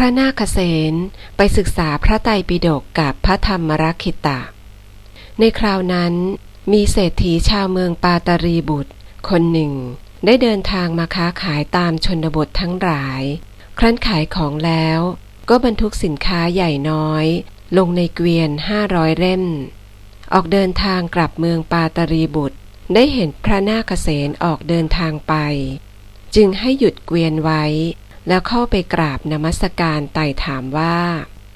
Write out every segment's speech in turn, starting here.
พระนาคเษนไปศึกษาพระไตรปิฎกกับพระธรรมรักขิตะ ในคราวนั้นมีเศรษฐีชาวเมืองปาตารีบุตร คนหนึ่ง ได้เดินทางมาค้าขายตามชนบททั้งหลาย ครั้นขายของแล้ว ก็บรรทุกสินค้าใหญ่น้อย ลงในเกวียนห้าร้อยเล่ม ออกเดินทางกลับเมืองปาตารีบุตร ได้เห็นพระนาคเษนออกเดินทางไป จึงให้หยุดเกวียนไว้ แล้วเข้าไปกราบนมัสการไต่ถามว่า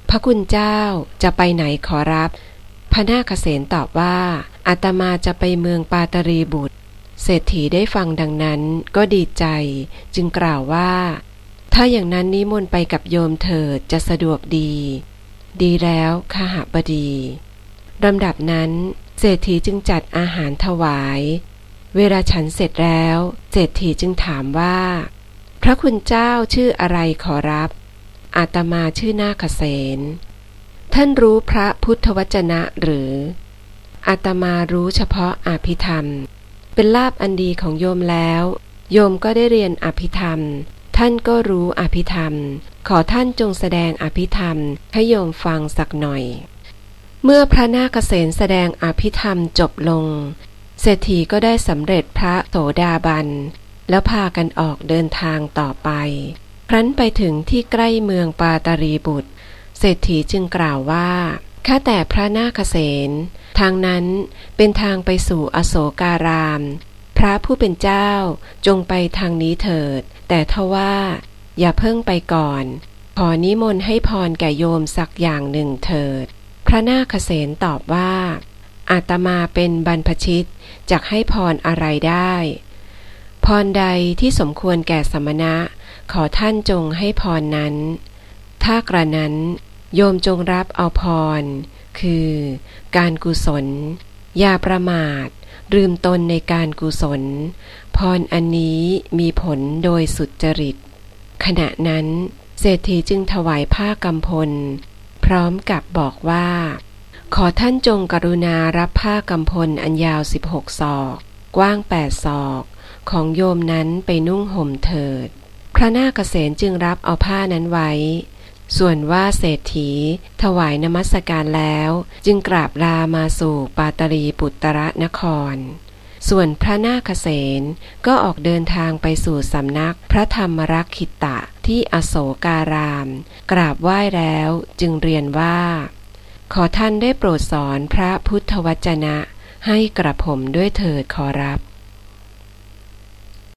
พระคุณเจ้าจะไปไหนขอรับ พระนาคเษนตอบว่าอาตมาจะไปเมืองปาตรีบุตร เศรษฐีได้ฟังดังนั้นก็ดีใจ จึงกล่าวว่า ถ้าอย่างนั้นนิมนต์ไปกับโยมเถิดจะสะดวกดี ดีแล้วขหบดีลำดับนั้นเศรษฐีจึงจัดอาหารถวาย เวลาฉันเสร็จแล้ว เศรษฐีจึงถามว่า พระคุณเจ้าชื่ออะไรขอรับ อาตมาชื่อนาคเสนท่านรู้พระพุทธวจนะหรือ อาตมารู้เฉพาะอภิธรรม เป็นลาบอันดีของโยมแล้ว โยมก็ได้เรียนอภิธรรม ท่านก็รู้อภิธรรม ขอท่านจงแสดงอภิธรรม ให้โยมฟังสักหน่อย เมื่อพระนาคเษนแสดงอภิธรรมจบลง เศรษฐีก็ได้สำเร็จพระโสดาบัน แล้วพากันออกเดินทางต่อไป ครั้นไปถึงที่ใกล้เมืองปาตารีบุตร เศรษฐีจึงกล่าวว่าข้าแต่พระนาคเษนทางนั้นเป็นทางไปสู่อโศการาม พระผู้เป็นเจ้าจงไปทางนี้เถิด แต่ทว่าอย่าเพิ่งไปก่อน ขอนิมนต์ให้พรแก่โยมสักอย่างหนึ่งเถิด พระนาคเษนตอบว่าอาตมาเป็นบรรพชิตจะให้พรอะไรได้ รใดที่สมควรแก่สมณะ ขอท่านจงให้พรนั้น ถ้ากระนั้น โยมจงรับเอาพร คือ การกุศล อย่าประมาท ลืมตนในการกุศล พรอันนี้มีผลโดยสุจริต ขณะนั้น เศรษฐีจึงถวายผ้ากำพล พร้อมกับบอกว่า ขอท่านจงกรุณารับผ้ากำพลอันยาวสิบหกศอก กว้างแปดศอก ของโยมนั้นไปนุ่งห่มเถิด พระนาคเษนจึงรับเอาผ้านั้นไว้ ส่วนว่าเศรษฐี ถวายนมัสการแล้ว จึงกราบลามาสู่ปาตรีปุตตระนคร ส่วนพระนาคเษนก็ออกเดินทางไปสู่สำนักพระธรรมรักขิตะที่อโศการาม กราบไหว้แล้วจึงเรียนว่า ขอท่านได้โปรดสอนพระพุทธวจนะให้กระผมด้วยเถิดขอรับ